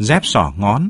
dép sỏ ngón.